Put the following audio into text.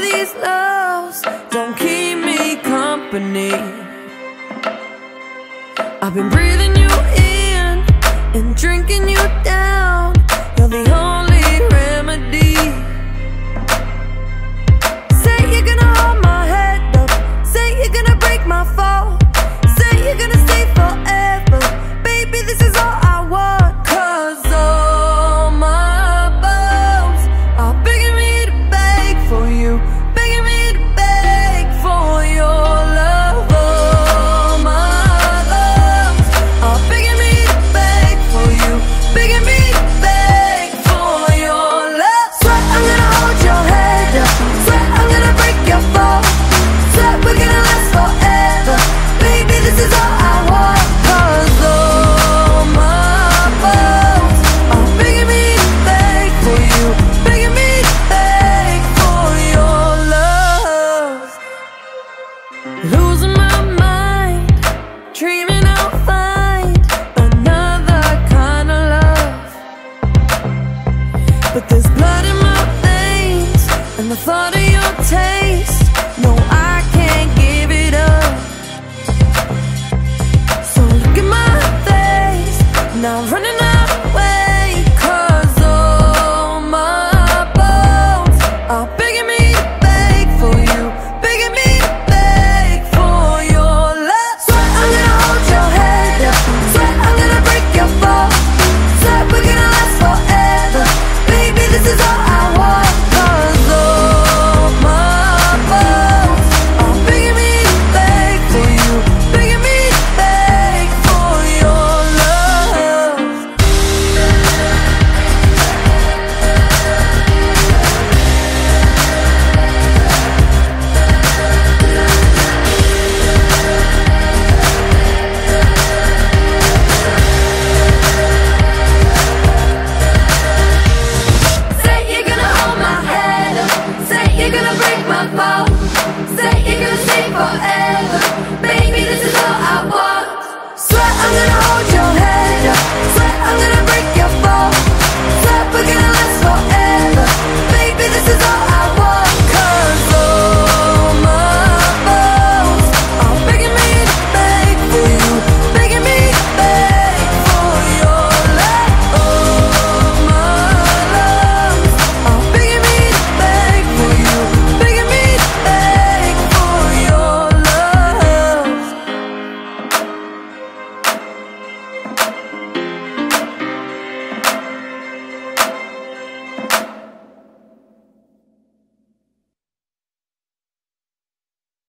these loves don't keep me company. I've been breathing you in and drinking you down. thought you're gonna break my fall. Say you're gonna stay forever.